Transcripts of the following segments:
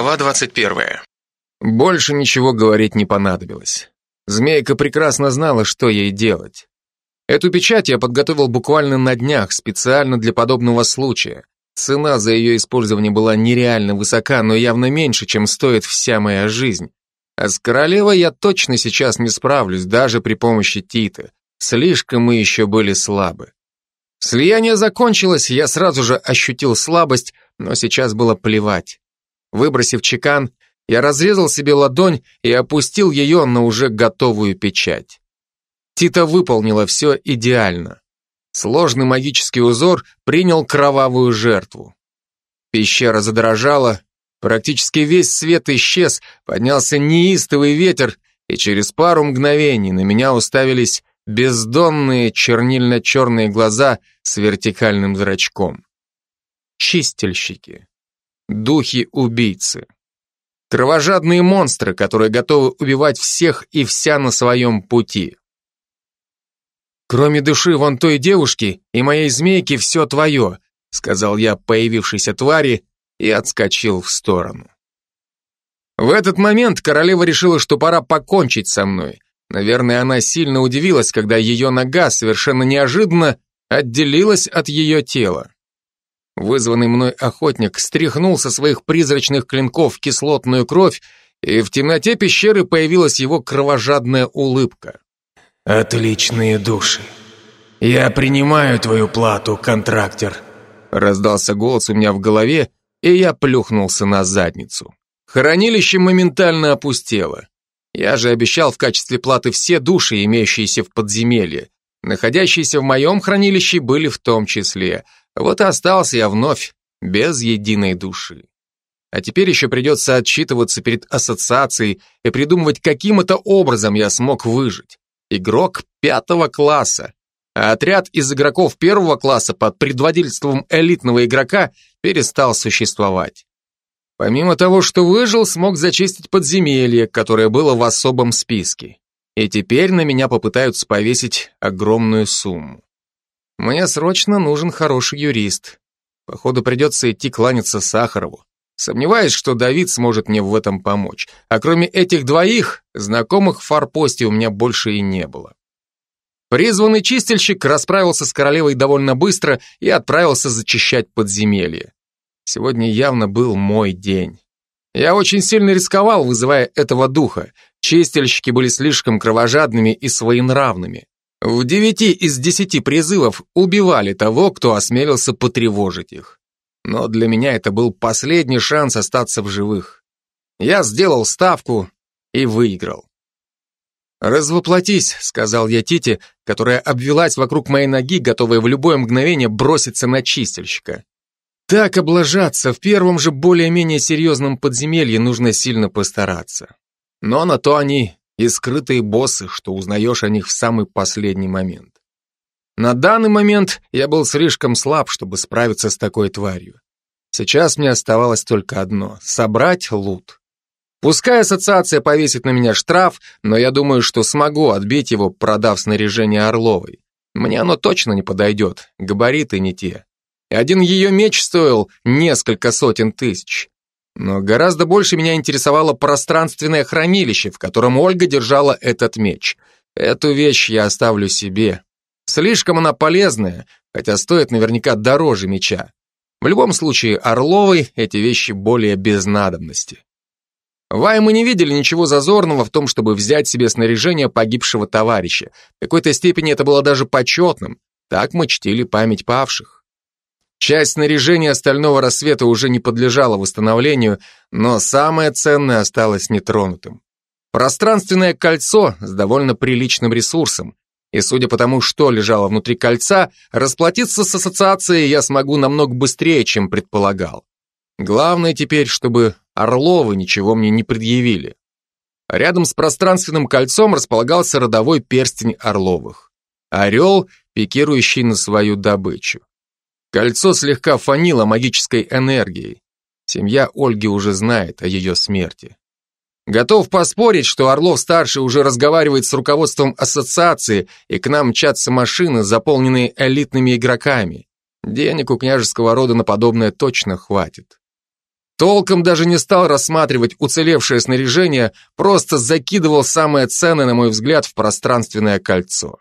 Глава 21. Больше ничего говорить не понадобилось. Змейка прекрасно знала, что ей делать. Эту печать я подготовил буквально на днях, специально для подобного случая. Цена за ее использование была нереально высока, но явно меньше, чем стоит вся моя жизнь. А с королевой я точно сейчас не справлюсь, даже при помощи Титы. Слишком мы еще были слабы. Слияние закончилось, я сразу же ощутил слабость, но сейчас было плевать. Выбросив чекан, я разрезал себе ладонь и опустил ее на уже готовую печать. Тита выполнила все идеально. Сложный магический узор принял кровавую жертву. Пещера задрожала, практически весь свет исчез, поднялся неистовый ветер, и через пару мгновений на меня уставились бездонные чернильно-черные глаза с вертикальным зрачком. Чистильщики. Духи-убийцы. Кровожадные монстры, которые готовы убивать всех и вся на своем пути. «Кроме души вон той девушки и моей змейки все твое», сказал я появившейся твари и отскочил в сторону. В этот момент королева решила, что пора покончить со мной. Наверное, она сильно удивилась, когда ее нога совершенно неожиданно отделилась от ее тела. Вызванный мной охотник стряхнул со своих призрачных клинков кислотную кровь, и в темноте пещеры появилась его кровожадная улыбка. «Отличные души. Я принимаю твою плату, контрактор», раздался голос у меня в голове, и я плюхнулся на задницу. Хранилище моментально опустело. Я же обещал в качестве платы все души, имеющиеся в подземелье. Находящиеся в моем хранилище были в том числе – вот и остался я вновь без единой души. А теперь еще придется отчитываться перед ассоциацией и придумывать, каким это образом я смог выжить. Игрок пятого класса, а отряд из игроков первого класса под предводительством элитного игрока перестал существовать. Помимо того, что выжил, смог зачистить подземелье, которое было в особом списке. И теперь на меня попытаются повесить огромную сумму. Мне срочно нужен хороший юрист. Походу, придется идти кланяться Сахарову. Сомневаюсь, что Давид сможет мне в этом помочь. А кроме этих двоих, знакомых в форпосте у меня больше и не было. Призванный чистильщик расправился с королевой довольно быстро и отправился зачищать подземелье. Сегодня явно был мой день. Я очень сильно рисковал, вызывая этого духа. Чистильщики были слишком кровожадными и своенравными. В девяти из десяти призывов убивали того, кто осмелился потревожить их. Но для меня это был последний шанс остаться в живых. Я сделал ставку и выиграл. «Развоплотись», — сказал я Тите, которая обвелась вокруг моей ноги, готовая в любое мгновение броситься на чистильщика. Так облажаться в первом же более-менее серьезном подземелье нужно сильно постараться. Но на то они и скрытые боссы, что узнаешь о них в самый последний момент. На данный момент я был слишком слаб, чтобы справиться с такой тварью. Сейчас мне оставалось только одно — собрать лут. Пускай ассоциация повесит на меня штраф, но я думаю, что смогу отбить его, продав снаряжение Орловой. Мне оно точно не подойдет, габариты не те. Один ее меч стоил несколько сотен тысяч. Но гораздо больше меня интересовало пространственное хранилище, в котором Ольга держала этот меч. Эту вещь я оставлю себе. Слишком она полезная, хотя стоит наверняка дороже меча. В любом случае, Орловой эти вещи более без надобности. Вай мы не видели ничего зазорного в том, чтобы взять себе снаряжение погибшего товарища. В какой-то степени это было даже почетным. Так мы чтили память павших. Часть снаряжения остального рассвета уже не подлежала восстановлению, но самое ценное осталось нетронутым. Пространственное кольцо с довольно приличным ресурсом. И судя по тому, что лежало внутри кольца, расплатиться с ассоциацией я смогу намного быстрее, чем предполагал. Главное теперь, чтобы Орловы ничего мне не предъявили. Рядом с пространственным кольцом располагался родовой перстень Орловых. Орел, пикирующий на свою добычу. Кольцо слегка фанило магической энергией. Семья Ольги уже знает о ее смерти. Готов поспорить, что Орлов-старший уже разговаривает с руководством ассоциации, и к нам мчатся машины, заполненные элитными игроками. Денег у княжеского рода на подобное точно хватит. Толком даже не стал рассматривать уцелевшее снаряжение, просто закидывал самое ценное, на мой взгляд, в пространственное кольцо.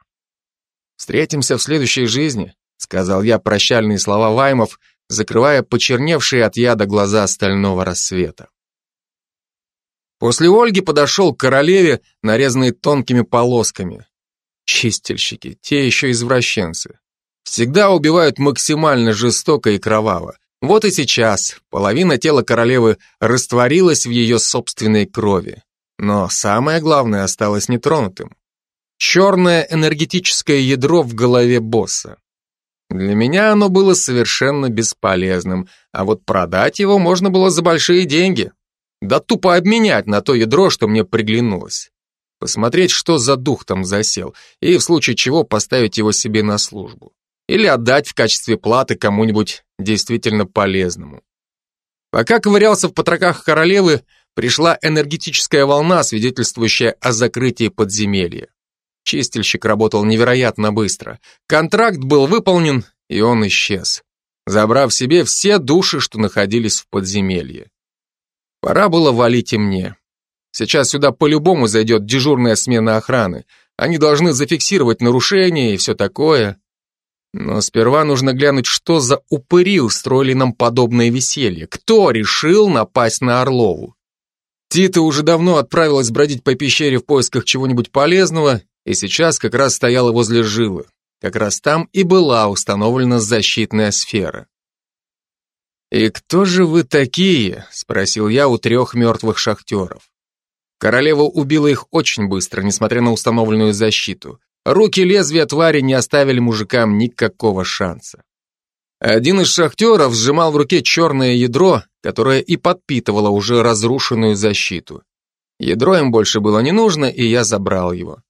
«Встретимся в следующей жизни», — сказал я прощальные слова Ваймов, закрывая почерневшие от яда глаза стального рассвета. После Ольги подошел к королеве, нарезанной тонкими полосками. Чистильщики, те еще извращенцы. Всегда убивают максимально жестоко и кроваво. Вот и сейчас половина тела королевы растворилась в ее собственной крови. Но самое главное осталось нетронутым. Черное энергетическое ядро в голове босса. Для меня оно было совершенно бесполезным, а вот продать его можно было за большие деньги. Да тупо обменять на то ядро, что мне приглянулось. Посмотреть, что за дух там засел, и в случае чего поставить его себе на службу или отдать в качестве платы кому-нибудь действительно полезному. Пока ковырялся в потроках королевы, пришла энергетическая волна, свидетельствующая о закрытии подземелья. Чистильщик работал невероятно быстро. Контракт был выполнен, и он исчез, забрав себе все души, что находились в подземелье. Пора было валить и мне. Сейчас сюда по-любому зайдет дежурная смена охраны. Они должны зафиксировать нарушения и все такое. Но сперва нужно глянуть, что за упыри устроили нам подобное веселье. Кто решил напасть на Орлову? Тита уже давно отправилась бродить по пещере в поисках чего-нибудь полезного, и сейчас как раз стояла возле жилы. Как раз там и была установлена защитная сфера. «И кто же вы такие?» — спросил я у трех мертвых шахтеров. Королева убила их очень быстро, несмотря на установленную защиту. Руки лезвия твари не оставили мужикам никакого шанса. Один из шахтеров сжимал в руке черное ядро, которое и подпитывало уже разрушенную защиту. Ядро им больше было не нужно, и я забрал его.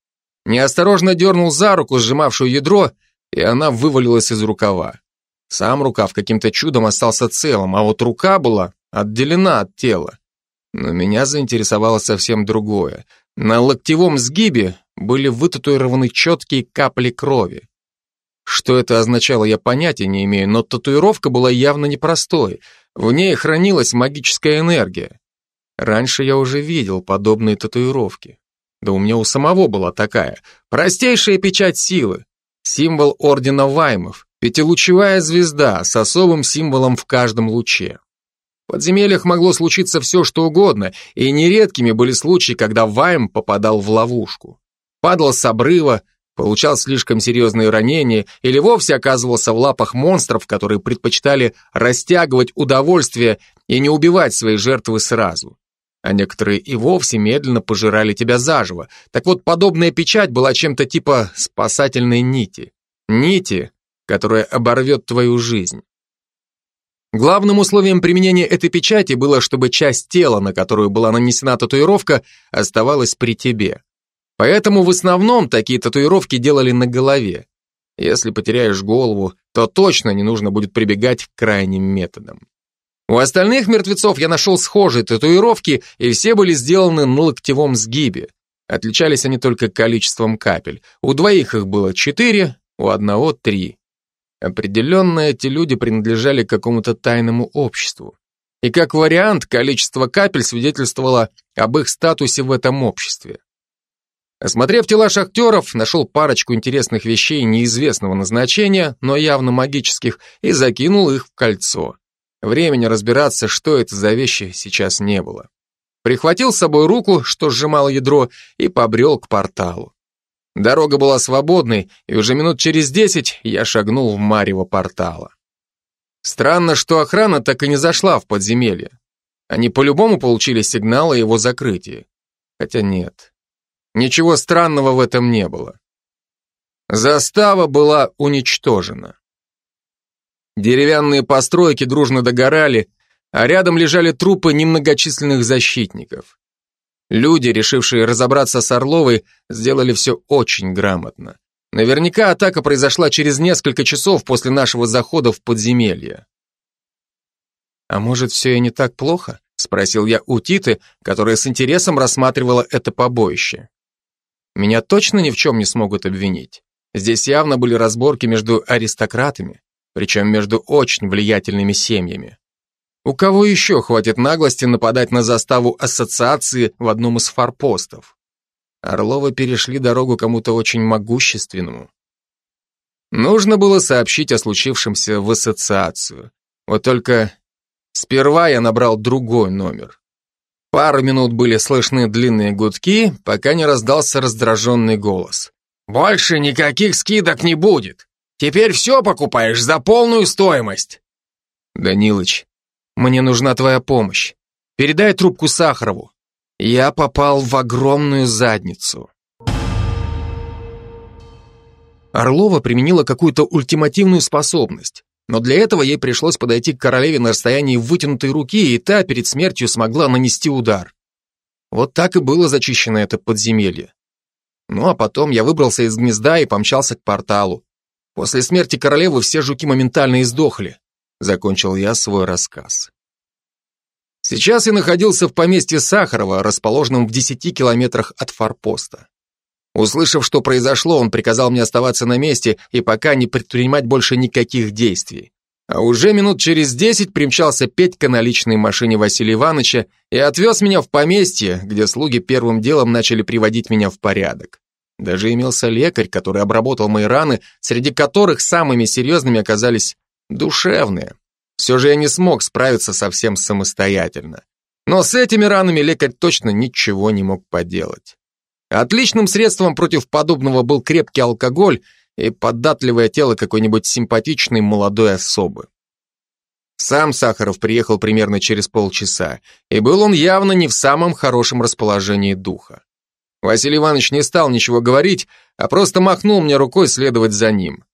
Неосторожно дернул за руку, сжимавшую ядро, и она вывалилась из рукава. Сам рукав каким-то чудом остался целым, а вот рука была отделена от тела. Но меня заинтересовало совсем другое. На локтевом сгибе были вытатуированы четкие капли крови. Что это означало, я понятия не имею, но татуировка была явно непростой. В ней хранилась магическая энергия. Раньше я уже видел подобные татуировки. Да у меня у самого была такая. Простейшая печать силы. Символ ордена Ваймов. Пятилучевая звезда с особым символом в каждом луче. В подземельях могло случиться все, что угодно, и нередкими были случаи, когда Вайм попадал в ловушку падал с обрыва, получал слишком серьезные ранения или вовсе оказывался в лапах монстров, которые предпочитали растягивать удовольствие и не убивать свои жертвы сразу. А некоторые и вовсе медленно пожирали тебя заживо. Так вот, подобная печать была чем-то типа спасательной нити. Нити, которая оборвет твою жизнь. Главным условием применения этой печати было, чтобы часть тела, на которую была нанесена татуировка, оставалась при тебе. Поэтому в основном такие татуировки делали на голове. Если потеряешь голову, то точно не нужно будет прибегать к крайним методам. У остальных мертвецов я нашел схожие татуировки, и все были сделаны на локтевом сгибе. Отличались они только количеством капель. У двоих их было четыре, у одного три. Определенно эти люди принадлежали какому-то тайному обществу. И как вариант, количество капель свидетельствовало об их статусе в этом обществе. Осмотрев тела шахтеров, нашел парочку интересных вещей неизвестного назначения, но явно магических, и закинул их в кольцо. Времени разбираться, что это за вещи, сейчас не было. Прихватил с собой руку, что сжимало ядро, и побрел к порталу. Дорога была свободной, и уже минут через десять я шагнул в марево портала. Странно, что охрана так и не зашла в подземелье. Они по-любому получили сигнал о его закрытии. Хотя нет, Ничего странного в этом не было. Застава была уничтожена. Деревянные постройки дружно догорали, а рядом лежали трупы немногочисленных защитников. Люди, решившие разобраться с Орловой, сделали все очень грамотно. Наверняка атака произошла через несколько часов после нашего захода в подземелье. А может, все и не так плохо? Спросил я у Титы, которая с интересом рассматривала это побоище. Меня точно ни в чем не смогут обвинить. Здесь явно были разборки между аристократами, причем между очень влиятельными семьями. У кого еще хватит наглости нападать на заставу ассоциации в одном из форпостов? Орловы перешли дорогу кому-то очень могущественному. Нужно было сообщить о случившемся в ассоциацию. Вот только сперва я набрал другой номер. Пару минут были слышны длинные гудки, пока не раздался раздраженный голос. «Больше никаких скидок не будет. Теперь все покупаешь за полную стоимость». «Данилыч, мне нужна твоя помощь. Передай трубку Сахарову. Я попал в огромную задницу». Орлова применила какую-то ультимативную способность, но для этого ей пришлось подойти к королеве на расстоянии вытянутой руки, и та перед смертью смогла нанести удар. Вот так и было зачищено это подземелье. Ну а потом я выбрался из гнезда и помчался к порталу. После смерти королевы все жуки моментально издохли. Закончил я свой рассказ. Сейчас я находился в поместье Сахарова, расположенном в 10 километрах от форпоста. Услышав, что произошло, он приказал мне оставаться на месте и пока не предпринимать больше никаких действий. А уже минут через десять примчался Петька на личной машине Василия Ивановича и отвез меня в поместье, где слуги первым делом начали приводить меня в порядок. Даже имелся лекарь, который обработал мои раны, среди которых самыми серьезными оказались душевные. Все же я не смог справиться совсем самостоятельно. Но с этими ранами лекарь точно ничего не мог поделать. Отличным средством против подобного был крепкий алкоголь и податливое тело какой-нибудь симпатичной молодой особы. Сам Сахаров приехал примерно через полчаса, и был он явно не в самом хорошем расположении духа. Василий Иванович не стал ничего говорить, а просто махнул мне рукой следовать за ним.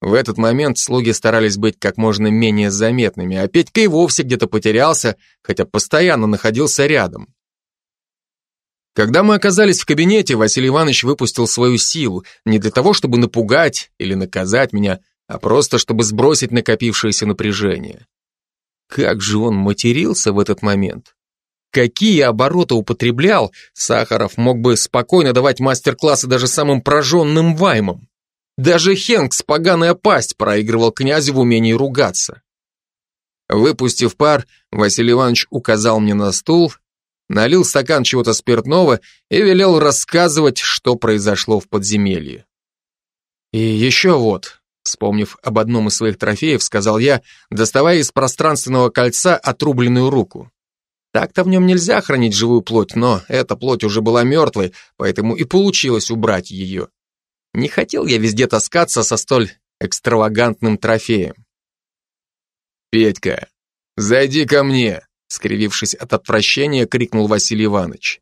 В этот момент слуги старались быть как можно менее заметными, а Петька и вовсе где-то потерялся, хотя постоянно находился рядом. Когда мы оказались в кабинете, Василий Иванович выпустил свою силу не для того, чтобы напугать или наказать меня, а просто чтобы сбросить накопившееся напряжение. Как же он матерился в этот момент. Какие обороты употреблял, Сахаров мог бы спокойно давать мастер-классы даже самым прожженным ваймам. Даже Хенкс, поганая пасть, проигрывал князю в умении ругаться. Выпустив пар, Василий Иванович указал мне на стул налил стакан чего-то спиртного и велел рассказывать, что произошло в подземелье. И еще вот, вспомнив об одном из своих трофеев, сказал я, доставая из пространственного кольца отрубленную руку. Так-то в нем нельзя хранить живую плоть, но эта плоть уже была мертвой, поэтому и получилось убрать ее. Не хотел я везде таскаться со столь экстравагантным трофеем. «Петька, зайди ко мне», скривившись от отвращения, крикнул Василий Иванович.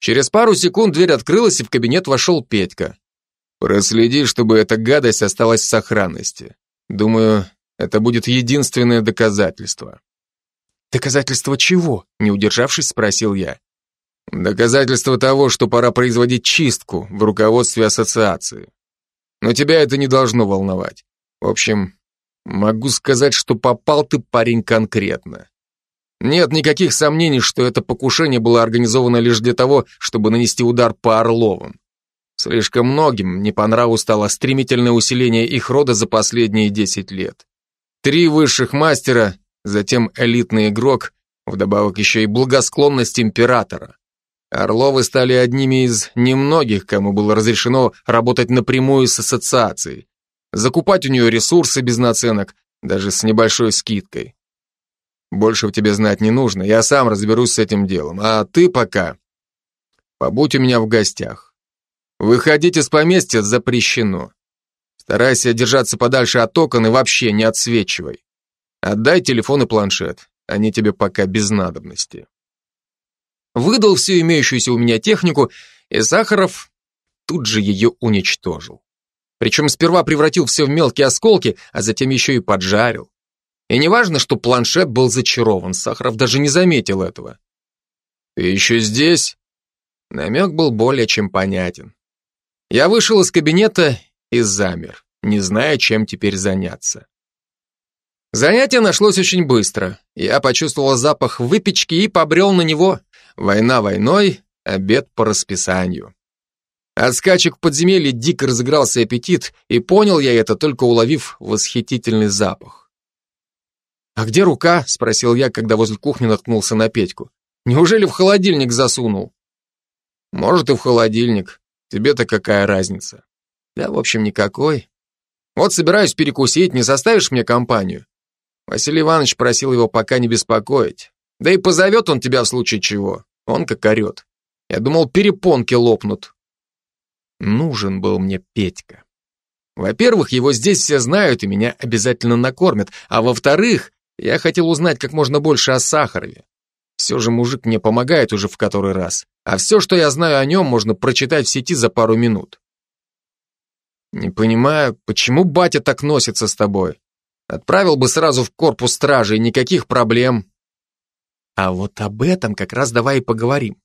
Через пару секунд дверь открылась, и в кабинет вошел Петька. Проследи, чтобы эта гадость осталась в сохранности. Думаю, это будет единственное доказательство. Доказательство чего? Не удержавшись, спросил я. Доказательство того, что пора производить чистку в руководстве ассоциации. Но тебя это не должно волновать. В общем, могу сказать, что попал ты, парень, конкретно. Нет никаких сомнений, что это покушение было организовано лишь для того, чтобы нанести удар по Орловым. Слишком многим не по нраву стало стремительное усиление их рода за последние 10 лет. Три высших мастера, затем элитный игрок, вдобавок еще и благосклонность императора. Орловы стали одними из немногих, кому было разрешено работать напрямую с ассоциацией, закупать у нее ресурсы без наценок, даже с небольшой скидкой. Больше в тебе знать не нужно, я сам разберусь с этим делом. А ты пока побудь у меня в гостях. Выходить из поместья запрещено. Старайся держаться подальше от окон и вообще не отсвечивай. Отдай телефон и планшет, они тебе пока без надобности. Выдал всю имеющуюся у меня технику, и Сахаров тут же ее уничтожил. Причем сперва превратил все в мелкие осколки, а затем еще и поджарил. И не важно, что планшет был зачарован, Сахаров даже не заметил этого. «Ты еще здесь?» Намек был более чем понятен. Я вышел из кабинета и замер, не зная, чем теперь заняться. Занятие нашлось очень быстро. Я почувствовал запах выпечки и побрел на него. Война войной, обед по расписанию. От скачек в подземелье дико разыгрался аппетит, и понял я это, только уловив восхитительный запах. «А где рука?» — спросил я, когда возле кухни наткнулся на Петьку. «Неужели в холодильник засунул?» «Может, и в холодильник. Тебе-то какая разница?» «Да, в общем, никакой. Вот собираюсь перекусить, не составишь мне компанию?» Василий Иванович просил его пока не беспокоить. Да и позовет он тебя в случае чего. Он как орет. Я думал, перепонки лопнут. Нужен был мне Петька. Во-первых, его здесь все знают и меня обязательно накормят, а во-вторых, я хотел узнать как можно больше о Сахарове. Все же мужик мне помогает уже в который раз, а все, что я знаю о нем, можно прочитать в сети за пару минут. Не понимаю, почему батя так носится с тобой? Отправил бы сразу в корпус стражи, никаких проблем. А вот об этом как раз давай и поговорим.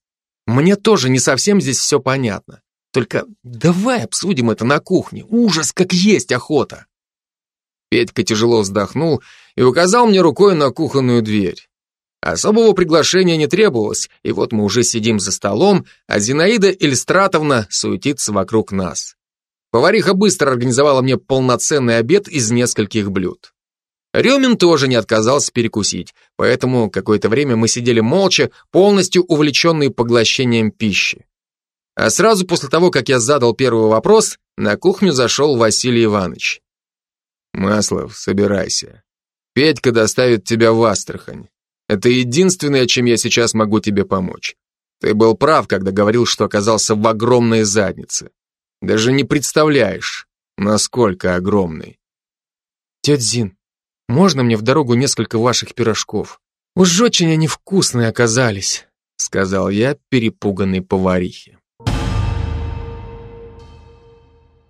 Мне тоже не совсем здесь все понятно. Только давай обсудим это на кухне. Ужас, как есть охота. Петька тяжело вздохнул и указал мне рукой на кухонную дверь. Особого приглашения не требовалось, и вот мы уже сидим за столом, а Зинаида Ильстратовна суетится вокруг нас. Повариха быстро организовала мне полноценный обед из нескольких блюд. Рюмин тоже не отказался перекусить, поэтому какое-то время мы сидели молча, полностью увлеченные поглощением пищи. А сразу после того, как я задал первый вопрос, на кухню зашел Василий Иванович. «Маслов, собирайся. Петька доставит тебя в Астрахань. Это единственное, чем я сейчас могу тебе помочь. Ты был прав, когда говорил, что оказался в огромной заднице. Даже не представляешь, насколько огромный. Тетя Зин, можно мне в дорогу несколько ваших пирожков? Уж очень они вкусные оказались, сказал я перепуганной поварихе.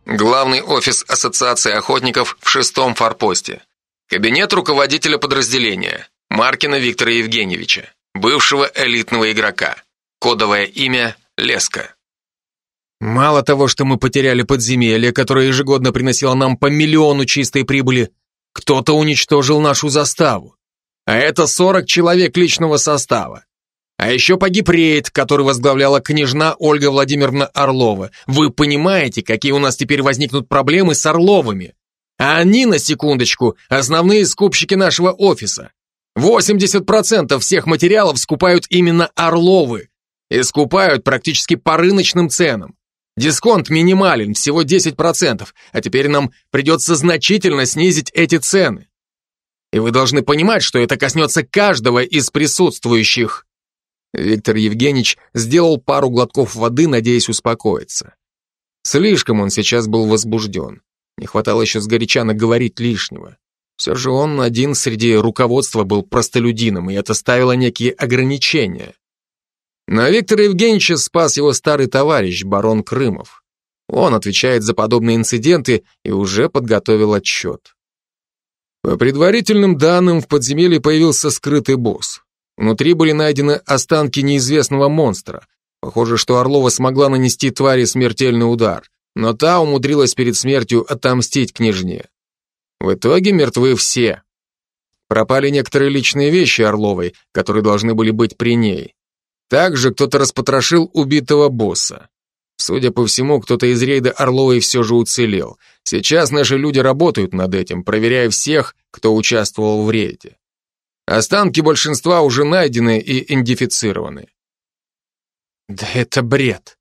Главный офис Ассоциации охотников в шестом форпосте. Кабинет руководителя подразделения Маркина Виктора Евгеньевича, бывшего элитного игрока. Кодовое имя Леска. Мало того, что мы потеряли подземелье, которое ежегодно приносило нам по миллиону чистой прибыли, кто-то уничтожил нашу заставу. А это 40 человек личного состава. А еще погиб рейд, который возглавляла княжна Ольга Владимировна Орлова. Вы понимаете, какие у нас теперь возникнут проблемы с Орловыми? А они, на секундочку, основные скупщики нашего офиса. 80% всех материалов скупают именно Орловы. И скупают практически по рыночным ценам. Дисконт минимален, всего 10%, а теперь нам придется значительно снизить эти цены. И вы должны понимать, что это коснется каждого из присутствующих. Виктор Евгеньевич сделал пару глотков воды, надеясь успокоиться. Слишком он сейчас был возбужден. Не хватало еще сгоряча наговорить лишнего. Все же он один среди руководства был простолюдином, и это ставило некие ограничения. Но Виктора Евгеньевича спас его старый товарищ, барон Крымов. Он отвечает за подобные инциденты и уже подготовил отчет. По предварительным данным, в подземелье появился скрытый босс. Внутри были найдены останки неизвестного монстра. Похоже, что Орлова смогла нанести твари смертельный удар, но та умудрилась перед смертью отомстить княжне. В итоге мертвы все. Пропали некоторые личные вещи Орловой, которые должны были быть при ней. Также кто-то распотрошил убитого босса. Судя по всему, кто-то из рейда Орловой все же уцелел. Сейчас наши люди работают над этим, проверяя всех, кто участвовал в рейде. Останки большинства уже найдены и идентифицированы. Да это бред.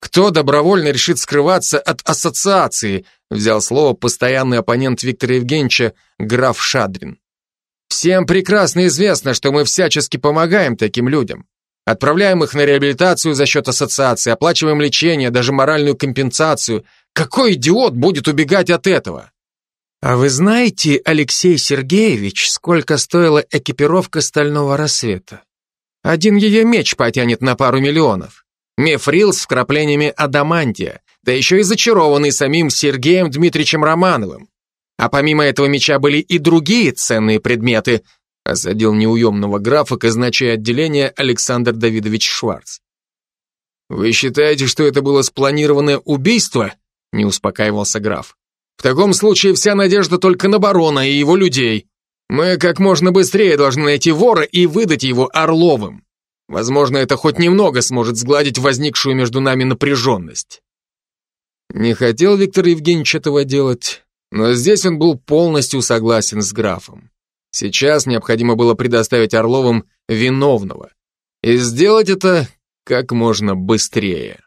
Кто добровольно решит скрываться от ассоциации, взял слово постоянный оппонент Виктора Евгеньевича, граф Шадрин. Всем прекрасно известно, что мы всячески помогаем таким людям. Отправляем их на реабилитацию за счет ассоциации, оплачиваем лечение, даже моральную компенсацию. Какой идиот будет убегать от этого? А вы знаете, Алексей Сергеевич, сколько стоила экипировка стального рассвета? Один ее меч потянет на пару миллионов. Мефрил с вкраплениями адамантия, да еще и зачарованный самим Сергеем Дмитриевичем Романовым. А помимо этого меча были и другие ценные предметы, осадил неуемного графа казначей отделения Александр Давидович Шварц. «Вы считаете, что это было спланированное убийство?» не успокаивался граф. «В таком случае вся надежда только на барона и его людей. Мы как можно быстрее должны найти вора и выдать его Орловым. Возможно, это хоть немного сможет сгладить возникшую между нами напряженность». Не хотел Виктор Евгеньевич этого делать, но здесь он был полностью согласен с графом. Сейчас необходимо было предоставить Орловым виновного. И сделать это как можно быстрее.